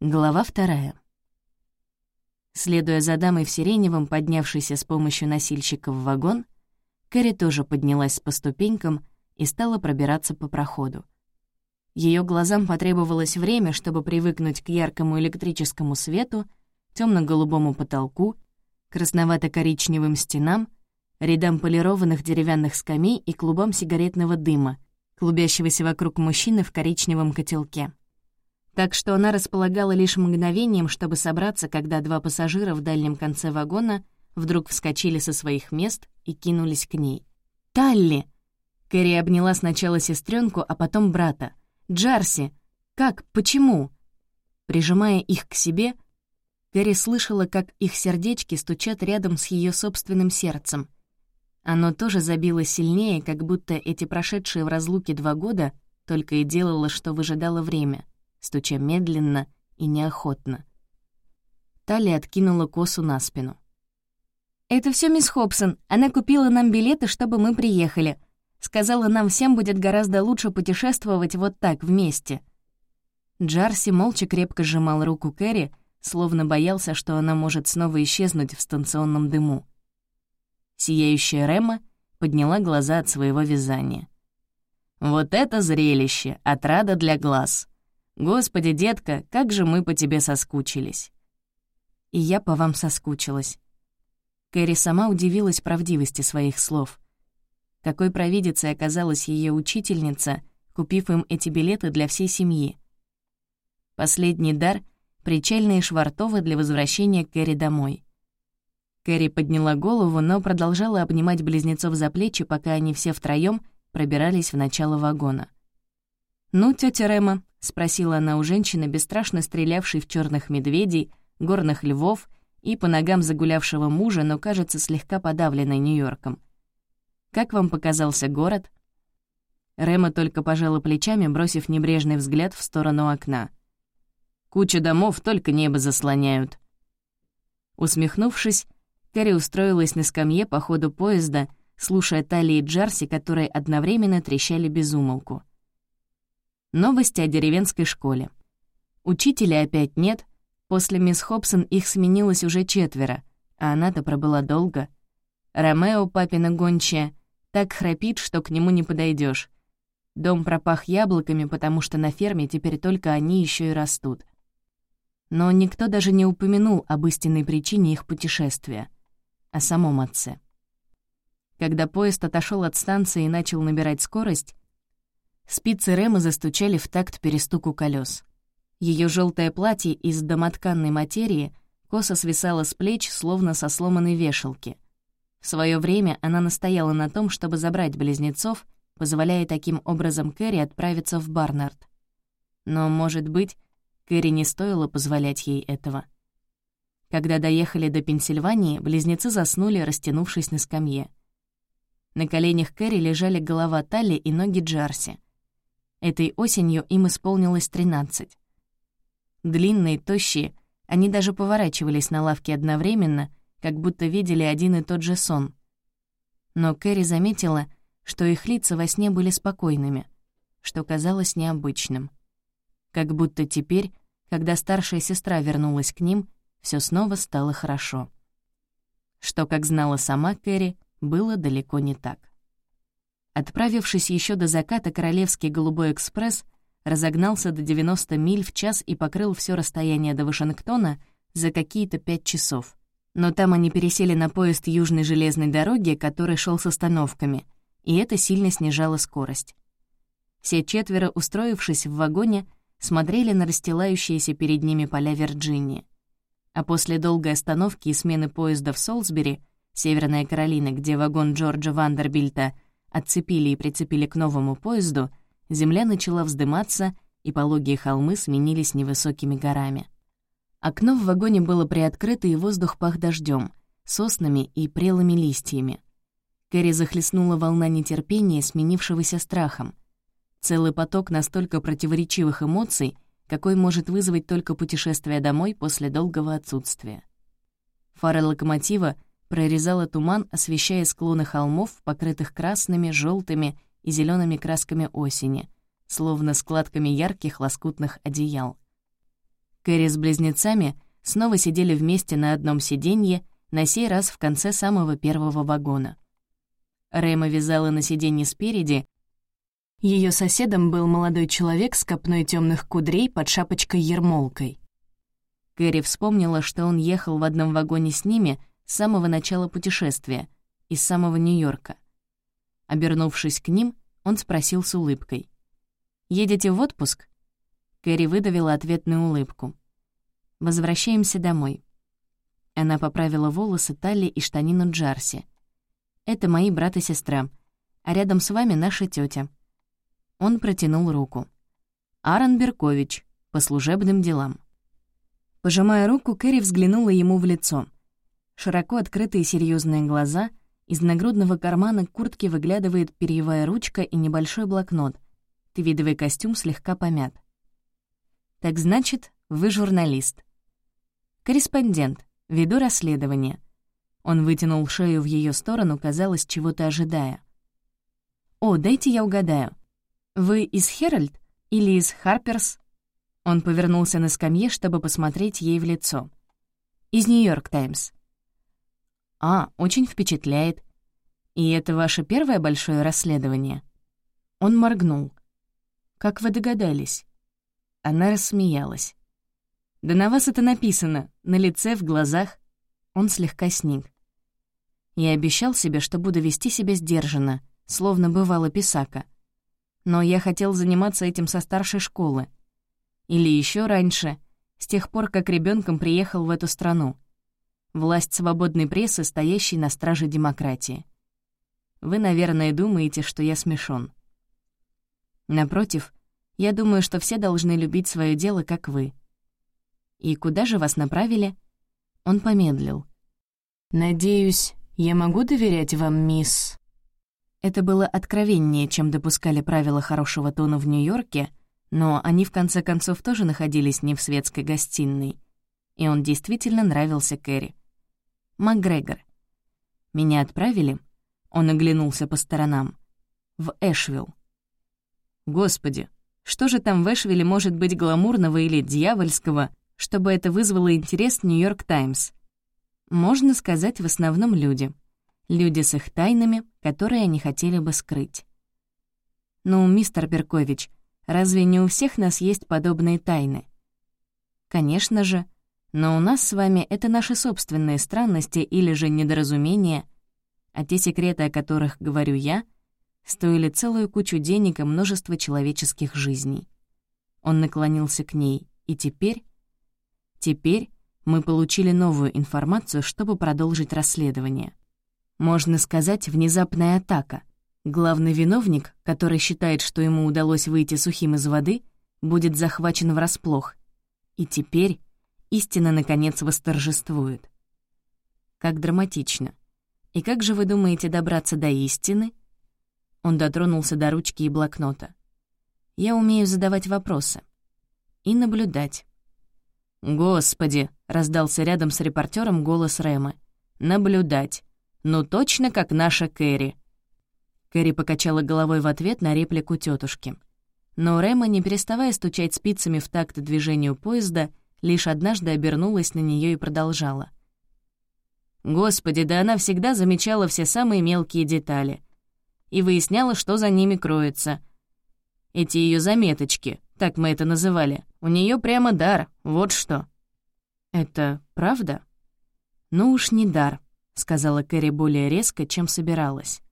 Глава вторая. Следуя за дамой в сиреневом, поднявшейся с помощью носильщика в вагон, Кэрри тоже поднялась по ступенькам и стала пробираться по проходу. Ее глазам потребовалось время, чтобы привыкнуть к яркому электрическому свету, темно голубому потолку, красновато-коричневым стенам, рядам полированных деревянных скамей и клубам сигаретного дыма, клубящегося вокруг мужчины в коричневом котелке так что она располагала лишь мгновением, чтобы собраться, когда два пассажира в дальнем конце вагона вдруг вскочили со своих мест и кинулись к ней. «Талли!» Кэрри обняла сначала сестренку, а потом брата. «Джарси! Как? Почему?» Прижимая их к себе, Кэрри слышала, как их сердечки стучат рядом с ее собственным сердцем. Оно тоже забилось сильнее, как будто эти прошедшие в разлуке два года только и делало, что выжидало время — стуча медленно и неохотно. Талли откинула косу на спину. «Это все мисс Хобсон. Она купила нам билеты, чтобы мы приехали. Сказала, нам всем будет гораздо лучше путешествовать вот так, вместе». Джарси молча крепко сжимал руку Кэрри, словно боялся, что она может снова исчезнуть в станционном дыму. Сияющая Рема подняла глаза от своего вязания. «Вот это зрелище! Отрада для глаз! Господи, детка, как же мы по тебе соскучились!» «И я по вам соскучилась». Кэрри сама удивилась правдивости своих слов. Какой провидицей оказалась ее учительница, купив им эти билеты для всей семьи. Последний дар — причальные швартовы для возвращения Кэрри домой. Кэрри подняла голову, но продолжала обнимать близнецов за плечи, пока они все втроём пробирались в начало вагона. «Ну, тетя Рема, — спросила она у женщины, бесстрашно стрелявшей в черных медведей, горных львов и по ногам загулявшего мужа, но, кажется, слегка подавленной Нью-Йорком. «Как вам показался город?» Рема только пожала плечами, бросив небрежный взгляд в сторону окна. «Куча домов, только небо заслоняют». Усмехнувшись, Кэрри устроилась на скамье по ходу поезда, слушая талии Джарси, которые одновременно трещали без умолку. Новости о деревенской школе. Учителя опять нет, после мисс Хобсон их сменилось уже четверо, а она-то пробыла долго. Ромео, папина гончая, так храпит, что к нему не подойдешь. Дом пропах яблоками, потому что на ферме теперь только они еще и растут. Но никто даже не упомянул об истинной причине их путешествия — о самом отце. Когда поезд отошел от станции и начал набирать скорость, Спицы Рэмы застучали в такт перестуку колес. Ее желтое платье из домотканной материи косо свисало с плеч, словно со сломанной вешалки. В свое время она настояла на том, чтобы забрать близнецов, позволяя таким образом Кэрри отправиться в Барнард. Но, может быть, Кэрри не стоило позволять ей этого. Когда доехали до Пенсильвании, близнецы заснули, растянувшись на скамье. На коленях Кэрри лежали голова Талли и ноги Джарси — Этой осенью им исполнилось 13. Длинные, тощие, они даже поворачивались на лавке одновременно, как будто видели один и тот же сон. Но Кэрри заметила, что их лица во сне были спокойными, что казалось необычным. Как будто теперь, когда старшая сестра вернулась к ним, все снова стало хорошо. Что, как знала сама Кэрри, было далеко не так. Отправившись еще до заката, Королевский голубой экспресс разогнался до 90 миль в час и покрыл все расстояние до Вашингтона за какие-то пять часов. Но там они пересели на поезд Южной железной дороги, который шел с остановками, и это сильно снижало скорость. Все четверо, устроившись в вагоне, смотрели на расстилающиеся перед ними поля Вирджинии. А после долгой остановки и смены поезда в Солсбери, Северная Каролина, где вагон Джорджа Вандербильта — отцепили и прицепили к новому поезду, земля начала вздыматься, и пологие холмы сменились невысокими горами. Окно в вагоне было приоткрыто, и воздух пах дождем, соснами и прелыми листьями. Кэрри захлестнула волна нетерпения, сменившегося страхом. Целый поток настолько противоречивых эмоций, какой может вызвать только путешествие домой после долгого отсутствия. Фары локомотива — прорезала туман, освещая склоны холмов, покрытых красными, желтыми и зелеными красками осени, словно складками ярких лоскутных одеял. Кэрри с близнецами снова сидели вместе на одном сиденье, на сей раз в конце самого первого вагона. Рэма вязала на сиденье спереди. Ее соседом был молодой человек с копной темных кудрей под шапочкой-ермолкой. Кэрри вспомнила, что он ехал в одном вагоне с ними с самого начала путешествия, из самого Нью-Йорка. Обернувшись к ним, он спросил с улыбкой. «Едете в отпуск?» Кэрри выдавила ответную улыбку. «Возвращаемся домой». Она поправила волосы, талии и штанину Джарси. «Это мои брат и сестра, а рядом с вами наша тетя. Он протянул руку. «Аарон Беркович, по служебным делам». Пожимая руку, Кэрри взглянула ему в лицо. Широко открытые серьезные глаза, из нагрудного кармана куртки выглядывает перьевая ручка и небольшой блокнот. Твидовый костюм слегка помят. «Так значит, вы журналист». «Корреспондент. Веду расследование». Он вытянул шею в ее сторону, казалось, чего-то ожидая. «О, дайте я угадаю. Вы из Херальд или из Харперс?» Он повернулся на скамье, чтобы посмотреть ей в лицо. «Из Нью-Йорк Таймс». «А, очень впечатляет. И это ваше первое большое расследование?» Он моргнул. «Как вы догадались?» Она рассмеялась. «Да на вас это написано, на лице, в глазах». Он слегка сник. Я обещал себе, что буду вести себя сдержанно, словно бывало писака. Но я хотел заниматься этим со старшей школы — или еще раньше, с тех пор, как ребенком приехал в эту страну. Власть свободной прессы, стоящей на страже демократии. Вы, наверное, думаете, что я смешон. Напротив, я думаю, что все должны любить свое дело, как вы. И куда же вас направили? Он помедлил. «Надеюсь, я могу доверять вам, мисс?» Это было откровеннее, чем допускали правила хорошего тона в Нью-Йорке, но они, в конце концов, тоже находились не в светской гостиной. И он действительно нравился Кэрри. «МакГрегор. Меня отправили?» Он оглянулся по сторонам. «В Эшвилл». «Господи, что же там в Эшвилле может быть гламурного или дьявольского, чтобы это вызвало интерес «Нью-Йорк Таймс»?» Можно сказать, в основном люди. Люди с их тайнами, которые они хотели бы скрыть. «Ну, мистер Беркович, Разве не у всех нас есть подобные тайны? Конечно же, но у нас с вами это наши собственные странности или же недоразумения, а те секреты, о которых говорю я, стоили целую кучу денег и множество человеческих жизней. Он наклонился к ней, и теперь... Теперь мы получили новую информацию, чтобы продолжить расследование. Можно сказать, внезапная атака, Главный виновник, который считает, что ему удалось выйти сухим из воды, будет захвачен врасплох. И теперь истина, наконец, восторжествует. Как драматично. И как же вы думаете добраться до истины? Он дотронулся до ручки и блокнота. Я умею задавать вопросы. И наблюдать. «Господи!» — раздался рядом с репортером голос Рэмы. «Наблюдать. Ну точно как наша Кэрри». Кэрри покачала головой в ответ на реплику тетушки. Но Рэма, не переставая стучать спицами в такт движению поезда, лишь однажды обернулась на нее и продолжала. Господи, да она всегда замечала все самые мелкие детали. И выясняла, что за ними кроется. Эти ее заметочки, так мы это называли, у нее прямо дар, вот что. «Это правда?» «Ну уж не дар», — сказала Кэрри более резко, чем собиралась.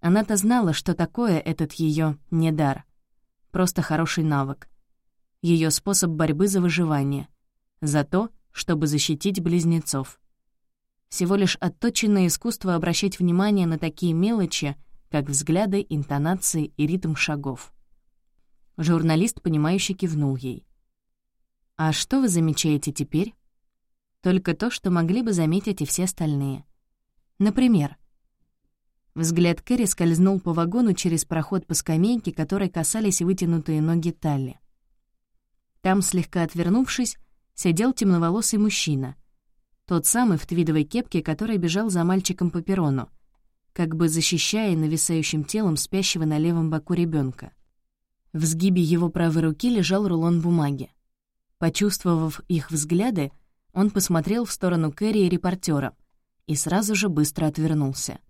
Она-то знала, что такое этот ее недар. Просто хороший навык. Ее способ борьбы за выживание. За то, чтобы защитить близнецов. Всего лишь отточенное искусство обращать внимание на такие мелочи, как взгляды, интонации и ритм шагов. Журналист, понимающе кивнул ей. «А что вы замечаете теперь?» «Только то, что могли бы заметить и все остальные. Например, Взгляд Кэрри скользнул по вагону через проход по скамейке, которой касались вытянутые ноги Талли. Там, слегка отвернувшись, сидел темноволосый мужчина. Тот самый в твидовой кепке, который бежал за мальчиком по перрону, как бы защищая нависающим телом спящего на левом боку ребенка. В сгибе его правой руки лежал рулон бумаги. Почувствовав их взгляды, он посмотрел в сторону Кэрри и репортера и сразу же быстро отвернулся.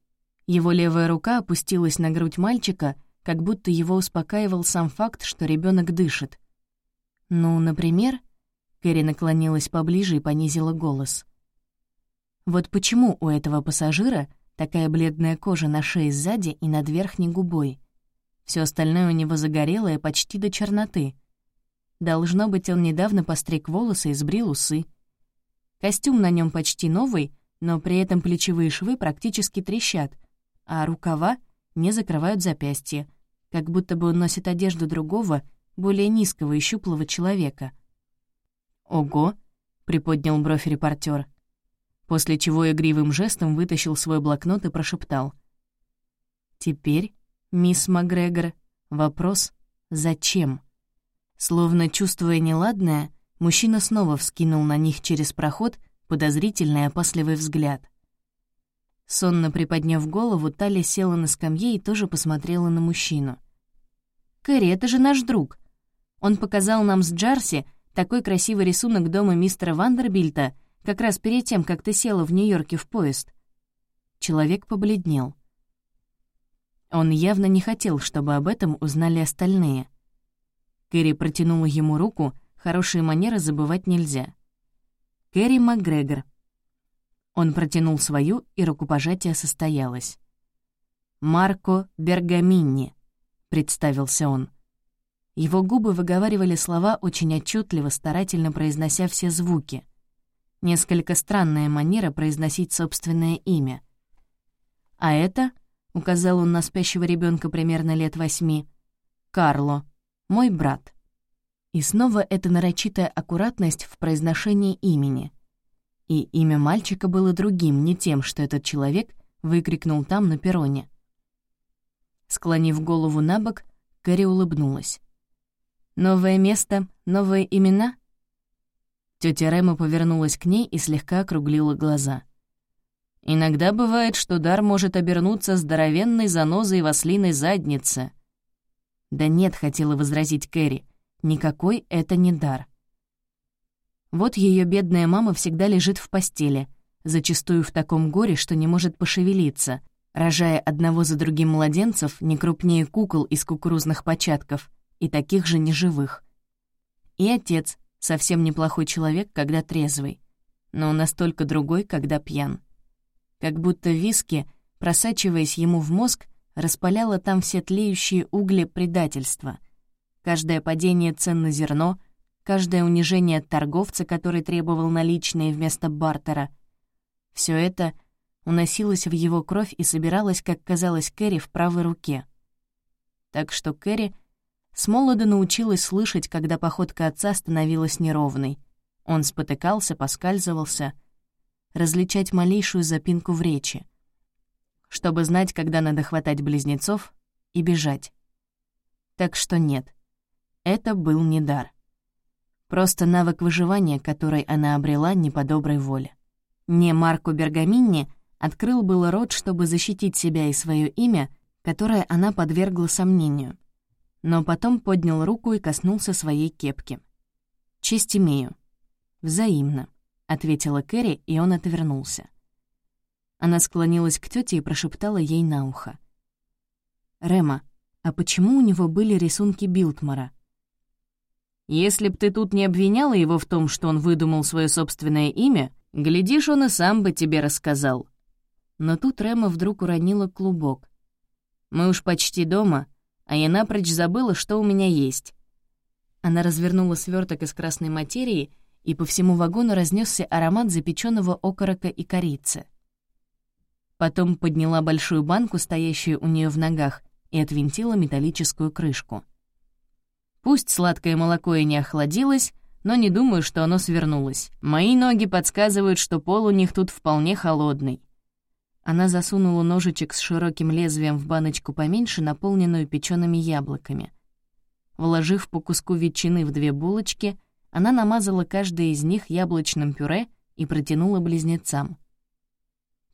Его левая рука опустилась на грудь мальчика, как будто его успокаивал сам факт, что ребенок дышит. «Ну, например...» Кэрри наклонилась поближе и понизила голос. «Вот почему у этого пассажира такая бледная кожа на шее сзади и над верхней губой? Все остальное у него загорелое почти до черноты. Должно быть, он недавно постриг волосы и сбрил усы. Костюм на нем почти новый, но при этом плечевые швы практически трещат, а рукава не закрывают запястья, как будто бы он носит одежду другого, более низкого и щуплого человека. «Ого!» — приподнял бровь репортер, после чего игривым жестом вытащил свой блокнот и прошептал. «Теперь, мисс Макгрегор, вопрос «Зачем?». Словно чувствуя неладное, мужчина снова вскинул на них через проход подозрительный опасливый взгляд. Сонно приподняв голову, Талия села на скамье и тоже посмотрела на мужчину. «Кэрри, это же наш друг. Он показал нам с Джарси такой красивый рисунок дома мистера Вандербильта как раз перед тем, как ты села в Нью-Йорке в поезд». Человек побледнел. Он явно не хотел, чтобы об этом узнали остальные. Кэрри протянула ему руку, хорошие манеры забывать нельзя. «Кэрри МакГрегор», он протянул свою, и рукопожатие состоялось. «Марко Бергаминни», — представился он. Его губы выговаривали слова очень отчетливо, старательно произнося все звуки. Несколько странная манера произносить собственное имя. «А это», — указал он на спящего ребенка примерно лет восьми, — «Карло, мой брат». И снова эта нарочитая аккуратность в произношении имени — и имя мальчика было другим, не тем, что этот человек выкрикнул там на перроне. Склонив голову на бок, Кэрри улыбнулась. «Новое место, новые имена?» Тётя Рема повернулась к ней и слегка округлила глаза. «Иногда бывает, что дар может обернуться здоровенной занозой в ослиной заднице». «Да нет», — хотела возразить Кэрри, — «никакой это не дар». Вот ее бедная мама всегда лежит в постели, зачастую в таком горе, что не может пошевелиться, рожая одного за другим младенцев не крупнее кукол из кукурузных початков и таких же неживых. И отец — совсем неплохой человек, когда трезвый, но настолько другой, когда пьян. Как будто виски, просачиваясь ему в мозг, распаляло там все тлеющие угли предательства. Каждое падение цен на зерно — каждое унижение торговца, который требовал наличные вместо бартера. Все это уносилось в его кровь и собиралось, как казалось Кэрри, в правой руке. Так что Кэрри с молода научилась слышать, когда походка отца становилась неровной. Он спотыкался, поскальзывался, различать малейшую запинку в речи, чтобы знать, когда надо хватать близнецов и бежать. Так что нет, это был не дар. Просто навык выживания, который она обрела не по доброй воле. Не Марко Бергаминни открыл было рот, чтобы защитить себя и свое имя, которое она подвергла сомнению. Но потом поднял руку и коснулся своей кепки. «Честь имею». «Взаимно», — ответила Кэрри, и он отвернулся. Она склонилась к тете и прошептала ей на ухо. «Рема, а почему у него были рисунки Билтмара?» Если б ты тут не обвиняла его в том, что он выдумал свое собственное имя, глядишь, он и сам бы тебе рассказал. Но тут Рема вдруг уронила клубок. «Мы уж почти дома, а я напрочь забыла, что у меня есть». Она развернула сверток из красной материи, и по всему вагону разнесся аромат запеченного окорока и корицы. Потом подняла большую банку, стоящую у нее в ногах, и отвинтила металлическую крышку. Пусть сладкое молоко и не охладилось, но не думаю, что оно свернулось. Мои ноги подсказывают, что пол у них тут вполне холодный. Она засунула ножичек с широким лезвием в баночку поменьше, наполненную печеными яблоками. Вложив по куску ветчины в две булочки, она намазала каждое из них яблочным пюре и протянула близнецам.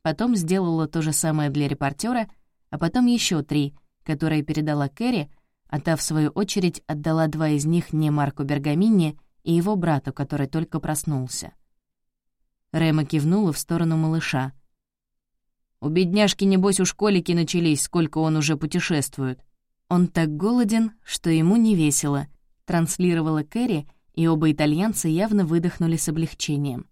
Потом сделала то же самое для репортера, а потом еще три, которые передала Кэрри, а та, в свою очередь, отдала два из них не Марку Бергамини и его брату, который только проснулся. Рема кивнула в сторону малыша. «У бедняжки, небось, у школики начались, сколько он уже путешествует. Он так голоден, что ему не весело», — транслировала Кэрри, и оба итальянца явно выдохнули с облегчением.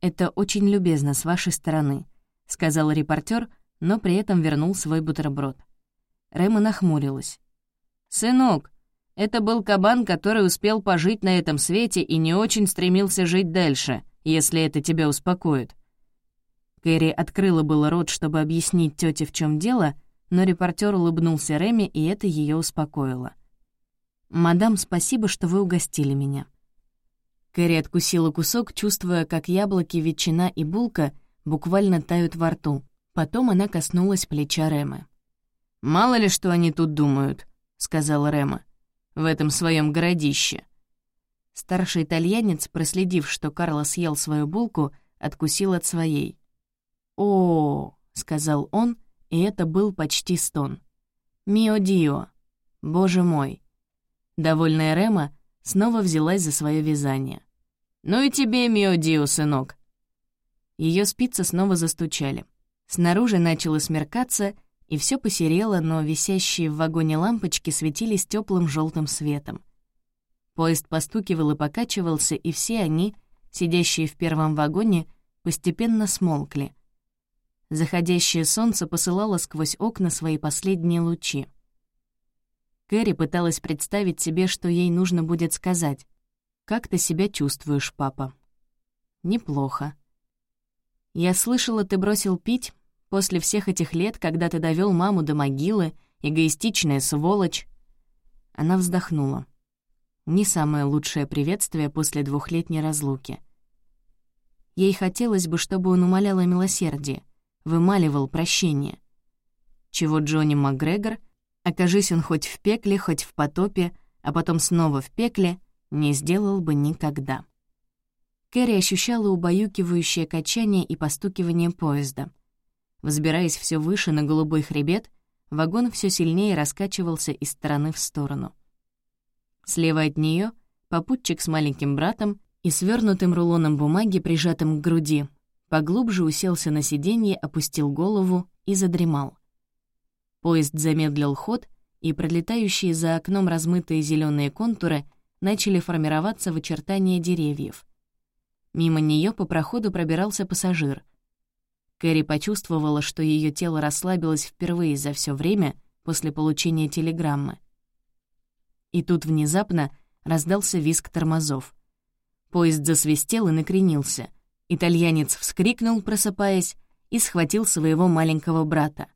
«Это очень любезно с вашей стороны», — сказал репортер, но при этом вернул свой бутерброд. Рэма нахмурилась. «Сынок, это был кабан, который успел пожить на этом свете и не очень стремился жить дальше, если это тебя успокоит». Кэрри открыла было рот, чтобы объяснить тете, в чем дело, но репортер улыбнулся Рэме, и это ее успокоило. «Мадам, спасибо, что вы угостили меня». Кэрри откусила кусок, чувствуя, как яблоки, ветчина и булка буквально тают во рту. Потом она коснулась плеча Рэмы. «Мало ли, что они тут думают», — сказал Рэма в этом своем городище». Старший итальянец, проследив, что Карло съел свою булку, откусил от своей. «О, — сказал он, и это был почти стон. «Мио Дио! Боже мой!» Довольная Рема снова взялась за свое вязание. «Ну и тебе, Мио Дио, сынок!» Ее спицы снова застучали. Снаружи начало смеркаться, и все посерело, но висящие в вагоне лампочки светились теплым желтым светом. Поезд постукивал и покачивался, и все они, сидящие в первом вагоне, постепенно смолкли. Заходящее солнце посылало сквозь окна свои последние лучи. Кэрри пыталась представить себе, что ей нужно будет сказать. «Как ты себя чувствуешь, папа?» «Неплохо». «Я слышала, ты бросил пить, После всех этих лет, когда ты довел маму до могилы, эгоистичная сволочь...» Она вздохнула. Не самое лучшее приветствие после двухлетней разлуки. Ей хотелось бы, чтобы он умолял о милосердии, вымаливал прощение. Чего Джонни Макгрегор, окажись он хоть в пекле, хоть в потопе, а потом снова в пекле, не сделал бы никогда. Кэрри ощущала убаюкивающее качание и постукивание поезда — Взбираясь все выше на голубой хребет, вагон все сильнее раскачивался из стороны в сторону. Слева от нее попутчик с маленьким братом и свернутым рулоном бумаги, прижатым к груди, поглубже уселся на сиденье, опустил голову и задремал. Поезд замедлил ход, и пролетающие за окном размытые зеленые контуры начали формироваться в очертания деревьев. Мимо нее по проходу пробирался пассажир — Кэрри почувствовала, что ее тело расслабилось впервые за все время после получения телеграммы. И тут внезапно раздался визг тормозов. Поезд засвистел и накренился. Итальянец вскрикнул, просыпаясь, и схватил своего маленького брата.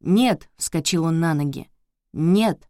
«Нет!» — вскочил он на ноги. «Нет!»